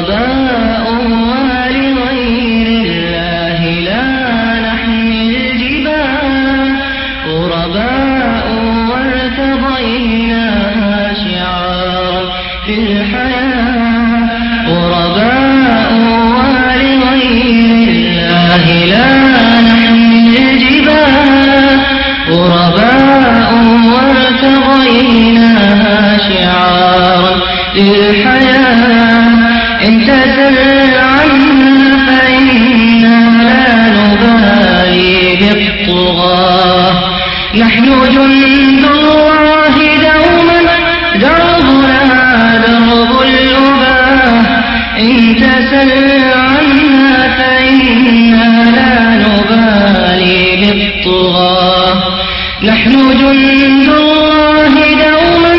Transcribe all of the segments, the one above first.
غرباء ولغير الله لا نحمل الجبال غرباء وارتضيناها شعارا في الحياة غرباء ولغير الله لا نحمل الجبال غرباء وارتضيناها شعارا للحياة بالطغاة نحن جند الله دوما دربنا درب الأباه إن تسل عنا فإنا لا نبالي بالطغاة. نحن جند الله دوما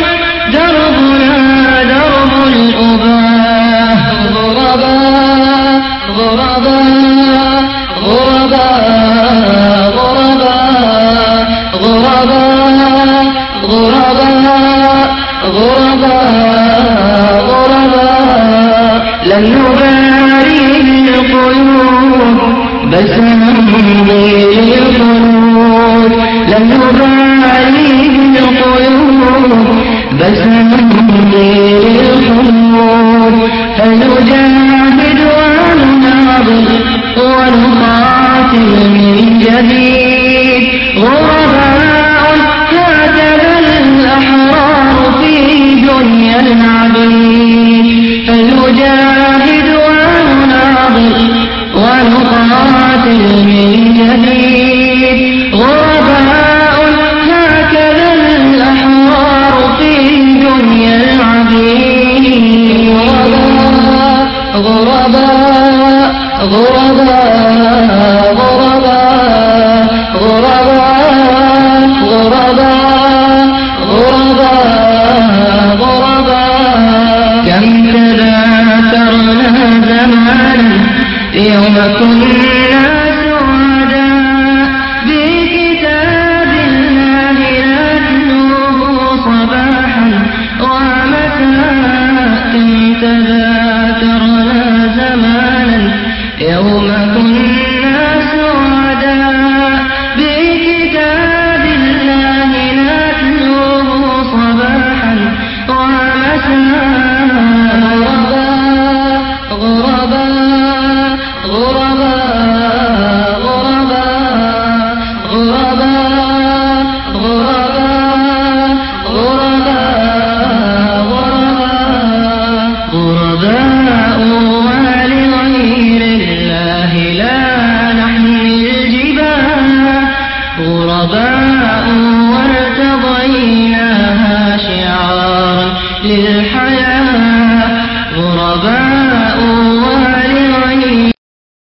دربنا درب الأباه غرباء غرباء غرباء غرباء غرباء لن نباري القيود بس نمضي للخلود لن نباري القيود بس نمضي للخلود فنجاهد ونناضل ونقاتل من جديد فنجاهد ونناضل ونقاتل سنی شرباؤها الله لا نحمي غرباء وارتضيناها شعارا للحياة. غرباء